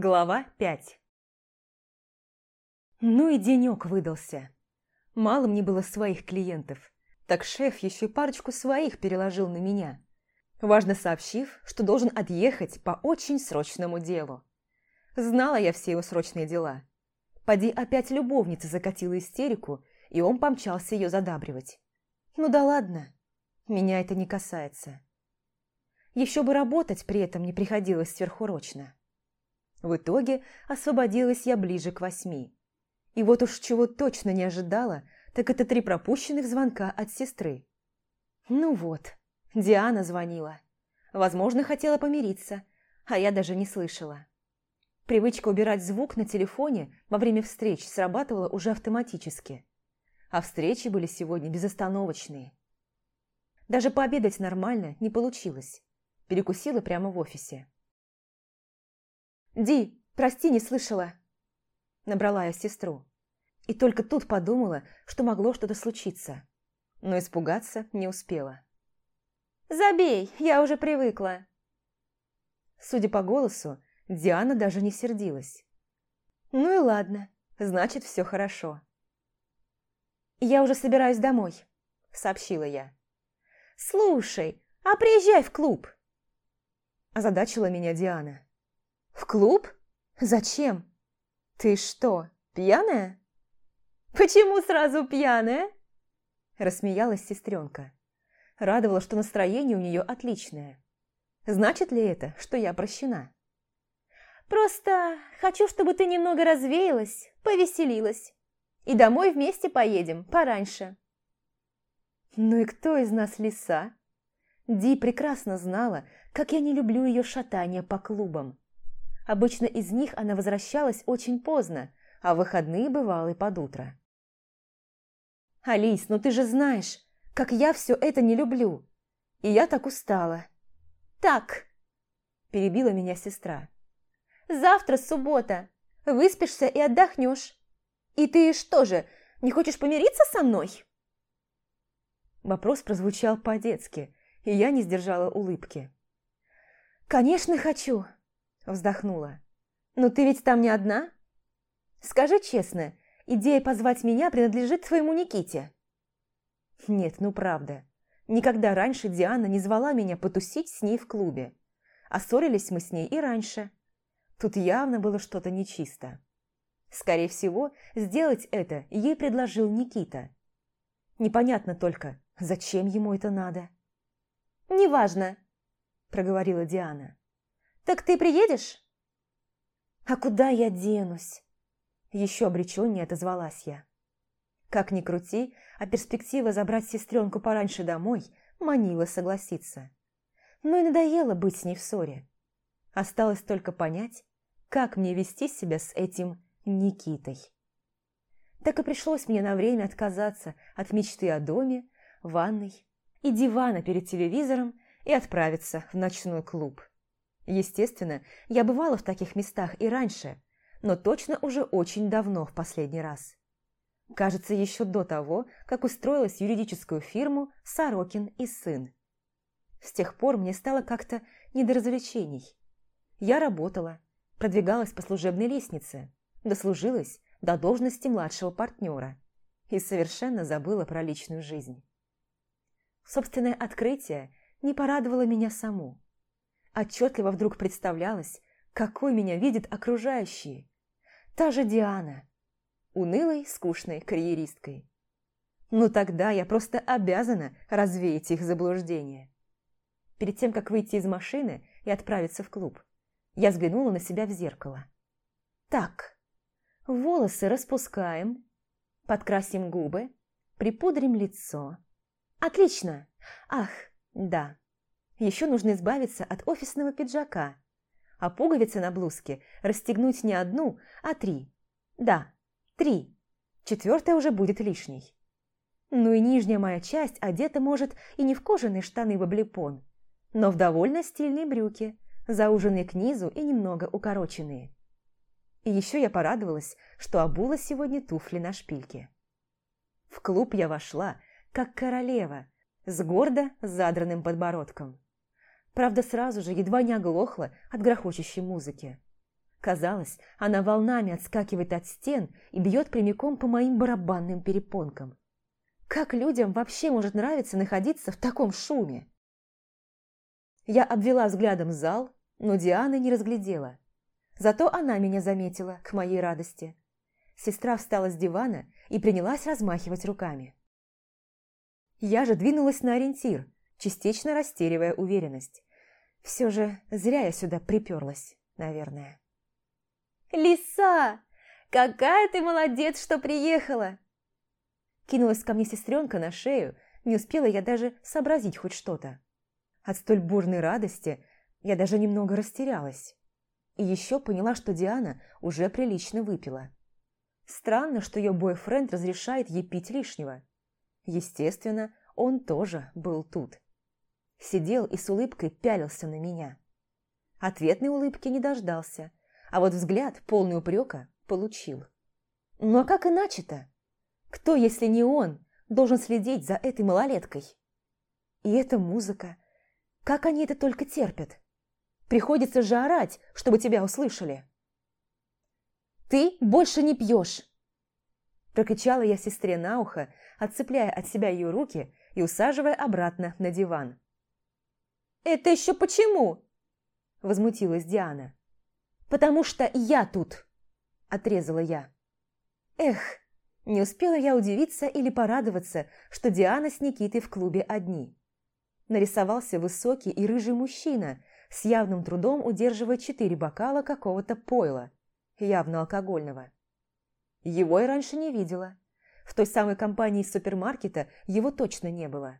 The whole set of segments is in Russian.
Глава 5 Ну и денек выдался. Мало мне было своих клиентов, так шеф еще и парочку своих переложил на меня, важно сообщив, что должен отъехать по очень срочному делу. Знала я все его срочные дела. Поди опять любовница закатила истерику, и он помчался ее задабривать. Ну да ладно, меня это не касается. Еще бы работать при этом не приходилось сверхурочно. В итоге освободилась я ближе к восьми. И вот уж чего точно не ожидала, так это три пропущенных звонка от сестры. Ну вот, Диана звонила. Возможно, хотела помириться, а я даже не слышала. Привычка убирать звук на телефоне во время встреч срабатывала уже автоматически. А встречи были сегодня безостановочные. Даже пообедать нормально не получилось. Перекусила прямо в офисе. «Ди, прости, не слышала!» Набрала я сестру. И только тут подумала, что могло что-то случиться. Но испугаться не успела. «Забей, я уже привыкла!» Судя по голосу, Диана даже не сердилась. «Ну и ладно, значит, все хорошо». «Я уже собираюсь домой», — сообщила я. «Слушай, а приезжай в клуб!» Озадачила меня Диана. «В клуб? Зачем? Ты что, пьяная?» «Почему сразу пьяная?» Рассмеялась сестренка. Радовала, что настроение у нее отличное. Значит ли это, что я прощена? «Просто хочу, чтобы ты немного развеялась, повеселилась. И домой вместе поедем, пораньше». «Ну и кто из нас лиса?» Ди прекрасно знала, как я не люблю ее шатание по клубам. Обычно из них она возвращалась очень поздно, а выходные бывало и под утро. «Алис, ну ты же знаешь, как я все это не люблю. И я так устала». «Так», – перебила меня сестра. «Завтра суббота. Выспишься и отдохнешь. И ты что же, не хочешь помириться со мной?» Вопрос прозвучал по-детски, и я не сдержала улыбки. «Конечно хочу!» Вздохнула. «Но ты ведь там не одна? Скажи честно, идея позвать меня принадлежит твоему Никите?» «Нет, ну правда. Никогда раньше Диана не звала меня потусить с ней в клубе. А мы с ней и раньше. Тут явно было что-то нечисто. Скорее всего, сделать это ей предложил Никита. Непонятно только, зачем ему это надо. «Неважно», – проговорила Диана. «Так ты приедешь?» «А куда я денусь?» Еще обреченнее отозвалась я. Как ни крути, а перспектива забрать сестренку пораньше домой манила согласиться. Но и надоело быть с ней в ссоре. Осталось только понять, как мне вести себя с этим Никитой. Так и пришлось мне на время отказаться от мечты о доме, ванной и дивана перед телевизором и отправиться в ночной клуб. Естественно, я бывала в таких местах и раньше, но точно уже очень давно в последний раз. Кажется, еще до того, как устроилась юридическую фирму «Сорокин и сын». С тех пор мне стало как-то не до развлечений. Я работала, продвигалась по служебной лестнице, дослужилась до должности младшего партнера и совершенно забыла про личную жизнь. Собственное открытие не порадовало меня саму. Отчетливо вдруг представлялось, какой меня видят окружающие. Та же Диана, унылой, скучной карьеристкой. Ну тогда я просто обязана развеять их заблуждение. Перед тем, как выйти из машины и отправиться в клуб, я взглянула на себя в зеркало. Так, волосы распускаем, подкрасим губы, припудрим лицо. Отлично! Ах, да, еще нужно избавиться от офисного пиджака, а пуговицы на блузке расстегнуть не одну, а три. Да, три. Четвертая уже будет лишней. Ну и нижняя моя часть одета, может, и не в кожаные штаны в облепон, но в довольно стильные брюки, зауженные к низу и немного укороченные. И еще я порадовалась, что обула сегодня туфли на шпильке. В клуб я вошла, как королева, с гордо задранным подбородком. Правда, сразу же едва не оглохла от грохочущей музыки. Казалось, она волнами отскакивает от стен и бьет прямиком по моим барабанным перепонкам. Как людям вообще может нравиться находиться в таком шуме? Я обвела взглядом зал, но Дианы не разглядела. Зато она меня заметила, к моей радости. Сестра встала с дивана и принялась размахивать руками. Я же двинулась на ориентир, частично растеривая уверенность. Все же зря я сюда приперлась, наверное. «Лиса! Какая ты молодец, что приехала!» Кинулась ко мне сестренка на шею, не успела я даже сообразить хоть что-то. От столь бурной радости я даже немного растерялась. И еще поняла, что Диана уже прилично выпила. Странно, что ее бойфренд разрешает ей пить лишнего. Естественно, он тоже был тут. Сидел и с улыбкой пялился на меня. Ответной улыбки не дождался, а вот взгляд, полный упрека, получил. Ну а как иначе-то? Кто, если не он, должен следить за этой малолеткой? И эта музыка. Как они это только терпят? Приходится же орать, чтобы тебя услышали. «Ты больше не пьешь!» Прокричала я сестре на ухо, отцепляя от себя ее руки и усаживая обратно на диван. «Это еще почему?» Возмутилась Диана. «Потому что я тут!» Отрезала я. Эх, не успела я удивиться или порадоваться, что Диана с Никитой в клубе одни. Нарисовался высокий и рыжий мужчина, с явным трудом удерживая четыре бокала какого-то пойла, явно алкогольного. Его я раньше не видела. В той самой компании из супермаркета его точно не было.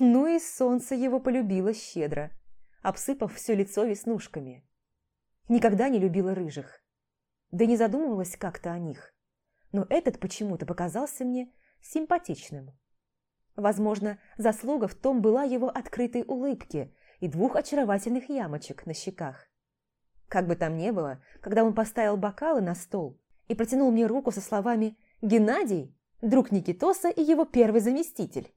Ну и солнце его полюбило щедро, обсыпав все лицо веснушками. Никогда не любила рыжих. Да не задумывалась как-то о них. Но этот почему-то показался мне симпатичным. Возможно, заслуга в том была его открытой улыбке и двух очаровательных ямочек на щеках. Как бы там ни было, когда он поставил бокалы на стол и протянул мне руку со словами «Геннадий, друг Никитоса и его первый заместитель».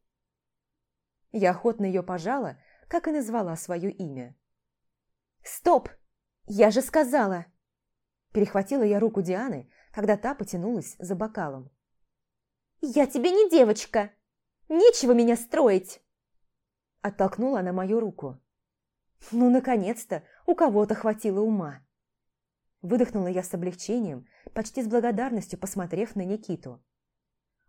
Я охотно ее пожала, как и назвала свое имя. «Стоп! Я же сказала!» Перехватила я руку Дианы, когда та потянулась за бокалом. «Я тебе не девочка! Нечего меня строить!» Оттолкнула она мою руку. «Ну, наконец-то, у кого-то хватило ума!» Выдохнула я с облегчением, почти с благодарностью посмотрев на Никиту.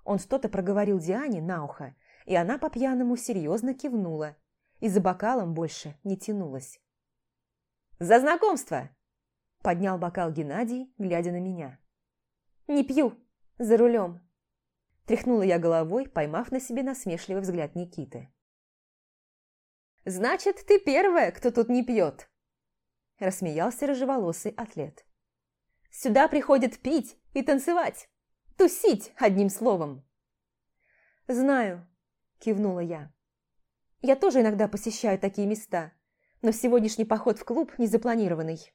Он что-то проговорил Диане на ухо, и она по-пьяному серьезно кивнула, и за бокалом больше не тянулась. «За знакомство!» – поднял бокал Геннадий, глядя на меня. «Не пью, за рулем!» Тряхнула я головой, поймав на себе насмешливый взгляд Никиты. «Значит, ты первая, кто тут не пьет!» Рассмеялся рыжеволосый атлет. «Сюда приходят пить и танцевать, тусить, одним словом!» «Знаю», – кивнула я. «Я тоже иногда посещаю такие места, но сегодняшний поход в клуб не запланированный».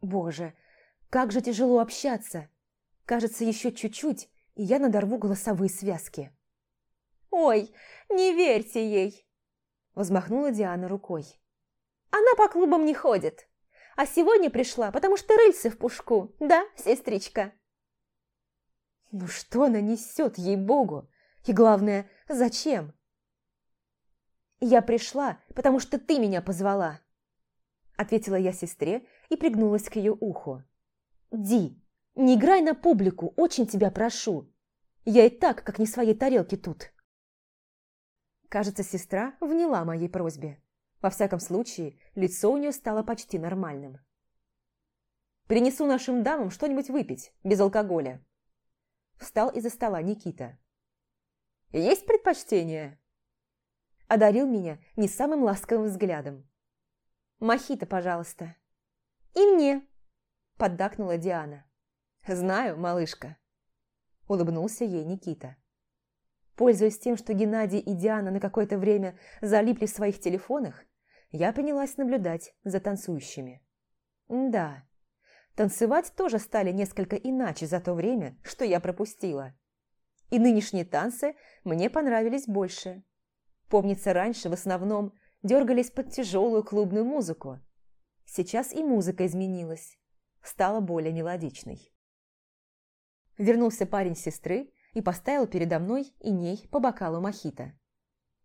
«Боже, как же тяжело общаться! Кажется, еще чуть-чуть, и я надорву голосовые связки». «Ой, не верьте ей!» Взмахнула Диана рукой. Она по клубам не ходит. А сегодня пришла, потому что рыльцы в пушку, да, сестричка?» «Ну что она несет, ей-богу? И главное, зачем?» «Я пришла, потому что ты меня позвала», ответила я сестре и пригнулась к ее уху. «Ди, не играй на публику, очень тебя прошу. Я и так, как не своей тарелке тут». Кажется, сестра вняла моей просьбе. Во всяком случае, лицо у нее стало почти нормальным. «Принесу нашим дамам что-нибудь выпить, без алкоголя». Встал из-за стола Никита. «Есть предпочтение?» Одарил меня не самым ласковым взглядом. «Мохито, пожалуйста». «И мне», – поддакнула Диана. «Знаю, малышка», – улыбнулся ей Никита. Пользуясь тем, что Геннадий и Диана на какое-то время залипли в своих телефонах, я принялась наблюдать за танцующими. Да, танцевать тоже стали несколько иначе за то время, что я пропустила. И нынешние танцы мне понравились больше. Помнится, раньше в основном дергались под тяжелую клубную музыку. Сейчас и музыка изменилась, стала более мелодичной. Вернулся парень сестры и поставил передо мной и ней по бокалу мохито.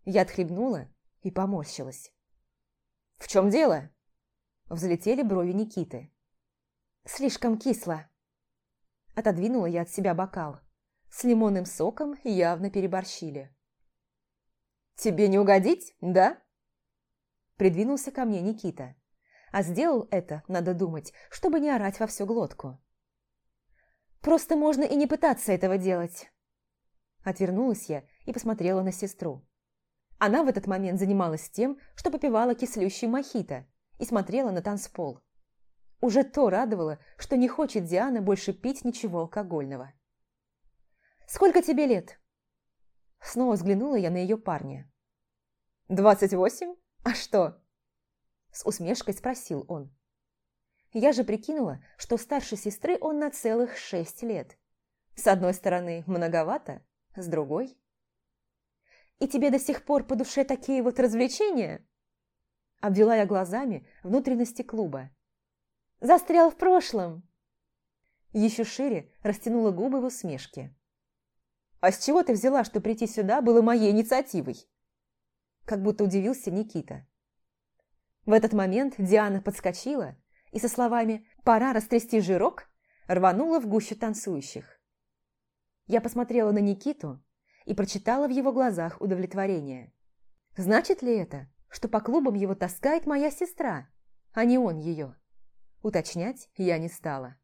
Я отхлебнула и поморщилась. «В чем дело?» Взлетели брови Никиты. «Слишком кисло». Отодвинула я от себя бокал. С лимонным соком явно переборщили. «Тебе не угодить, да?» Придвинулся ко мне Никита. А сделал это, надо думать, чтобы не орать во всю глотку. «Просто можно и не пытаться этого делать». Отвернулась я и посмотрела на сестру. Она в этот момент занималась тем, что попивала кислющий мохито и смотрела на танцпол. Уже то радовало, что не хочет Диана больше пить ничего алкогольного. «Сколько тебе лет?» Снова взглянула я на ее парня. «Двадцать восемь? А что?» С усмешкой спросил он. Я же прикинула, что старше сестры он на целых шесть лет. С одной стороны, многовато, с другой... «И тебе до сих пор по душе такие вот развлечения?» Обвела я глазами внутренности клуба. Застрял в прошлом!» Еще шире растянула губы в усмешке. «А с чего ты взяла, что прийти сюда было моей инициативой?» Как будто удивился Никита. В этот момент Диана подскочила и со словами «пора растрясти жирок» рванула в гущу танцующих. Я посмотрела на Никиту и прочитала в его глазах удовлетворение. Значит ли это, что по клубам его таскает моя сестра, а не он ее? Уточнять я не стала.